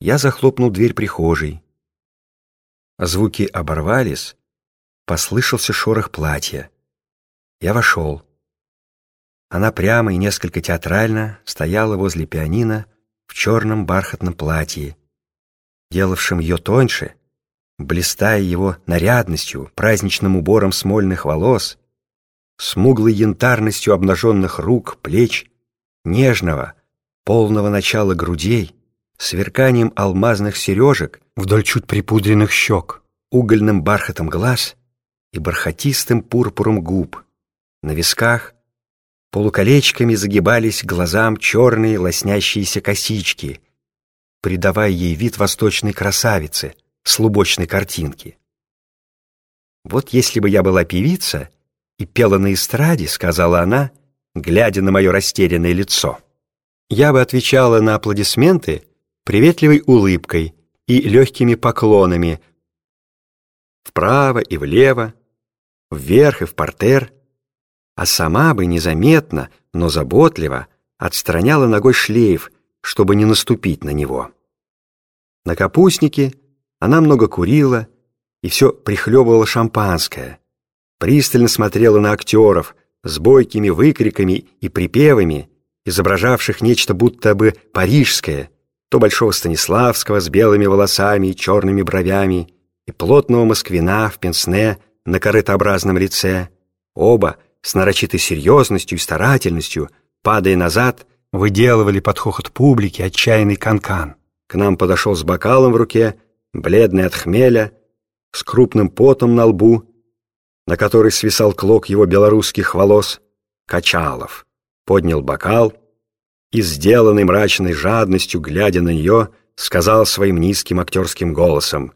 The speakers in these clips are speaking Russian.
я захлопнул дверь прихожей. Звуки оборвались, послышался шорох платья. Я вошел. Она прямо и несколько театрально стояла возле пианино в черном бархатном платье, делавшем ее тоньше, блистая его нарядностью, праздничным убором смольных волос, смуглой янтарностью обнаженных рук, плеч, нежного, полного начала грудей, сверканием алмазных сережек вдоль чуть припудренных щек, угольным бархатом глаз и бархатистым пурпуром губ. На висках полуколечками загибались глазам черные лоснящиеся косички, придавая ей вид восточной красавицы с лубочной картинки. «Вот если бы я была певица и пела на эстраде», — сказала она, глядя на мое растерянное лицо, «я бы отвечала на аплодисменты приветливой улыбкой и легкими поклонами вправо и влево, вверх и в портер, а сама бы незаметно, но заботливо отстраняла ногой шлейф, чтобы не наступить на него. На капустнике она много курила и все прихлебывала шампанское, пристально смотрела на актеров с бойкими выкриками и припевами, изображавших нечто будто бы парижское, то большого Станиславского с белыми волосами и черными бровями, и плотного москвина в пенсне на корытообразном лице. Оба с нарочитой серьезностью и старательностью, падая назад, выделывали под хохот публики отчаянный канкан. -кан. К нам подошел с бокалом в руке, бледный от хмеля, с крупным потом на лбу, на который свисал клок его белорусских волос, Качалов. Поднял бокал — и, сделанный мрачной жадностью, глядя на нее, сказал своим низким актерским голосом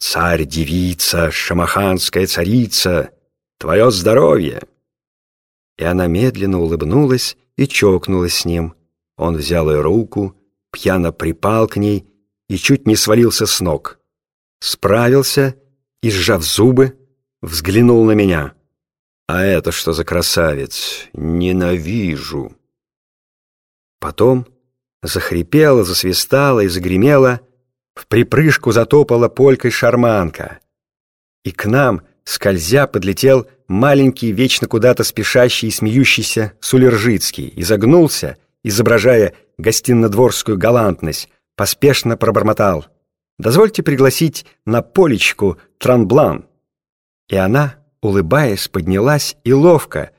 «Царь-девица, шамаханская царица, твое здоровье!» И она медленно улыбнулась и чокнулась с ним. Он взял ее руку, пьяно припал к ней и чуть не свалился с ног. Справился и, сжав зубы, взглянул на меня. «А это что за красавец? Ненавижу!» Потом захрипела, засвистала и загремела, в припрыжку затопала полькой шарманка. И к нам, скользя, подлетел маленький, вечно куда-то спешащий и смеющийся Сулержицкий, изогнулся, изображая гостиннодворскую галантность, поспешно пробормотал. «Дозвольте пригласить на полечку Транблан». И она, улыбаясь, поднялась и ловко,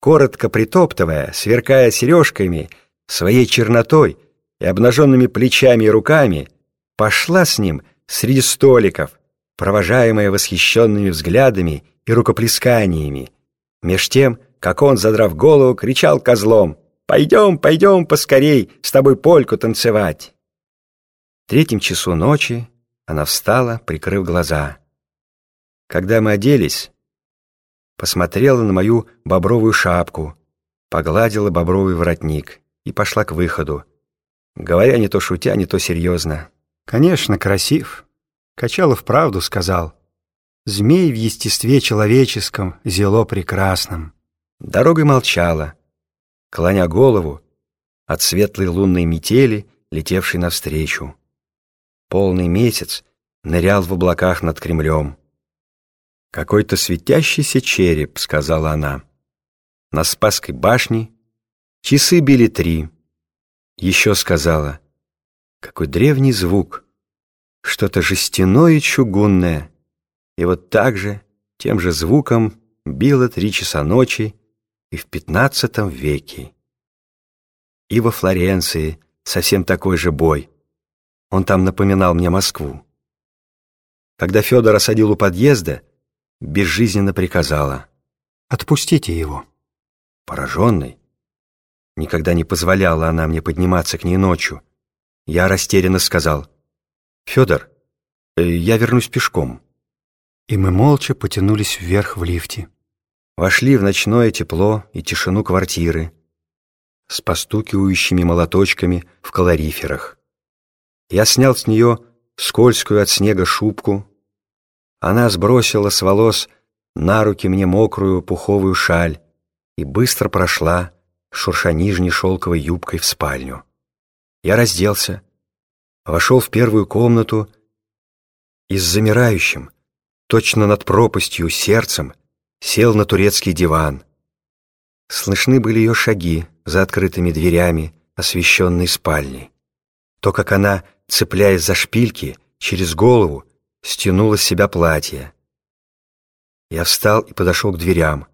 коротко притоптывая, сверкая сережками, своей чернотой и обнаженными плечами и руками пошла с ним среди столиков, провожаемая восхищенными взглядами и рукоплесканиями. Меж тем, как он, задрав голову, кричал козлом «Пойдем, пойдем поскорей с тобой польку танцевать!» В третьем часу ночи она встала, прикрыв глаза. Когда мы оделись, посмотрела на мою бобровую шапку, погладила бобровый воротник и пошла к выходу, говоря не то шутя, не то серьезно. «Конечно, красив». Качалов правду сказал. «Змей в естестве человеческом, зело прекрасном». Дорога молчала, клоня голову от светлой лунной метели, летевшей навстречу. Полный месяц нырял в облаках над Кремлем. «Какой-то светящийся череп», — сказала она. На Спасской башне Часы били три. Еще сказала, какой древний звук, что-то жестяное чугунное. И вот так же, тем же звуком, било три часа ночи и в пятнадцатом веке. И во Флоренции совсем такой же бой. Он там напоминал мне Москву. Когда Федор осадил у подъезда, безжизненно приказала «Отпустите его». Пораженный, Никогда не позволяла она мне подниматься к ней ночью. Я растерянно сказал, «Федор, э, я вернусь пешком». И мы молча потянулись вверх в лифте. Вошли в ночное тепло и тишину квартиры с постукивающими молоточками в колориферах. Я снял с нее скользкую от снега шубку. Она сбросила с волос на руки мне мокрую пуховую шаль и быстро прошла, шурша нижней шелковой юбкой в спальню. Я разделся, вошел в первую комнату и с замирающим, точно над пропастью, сердцем сел на турецкий диван. Слышны были ее шаги за открытыми дверями освещенной спальни. То, как она, цепляясь за шпильки, через голову стянула с себя платье. Я встал и подошел к дверям.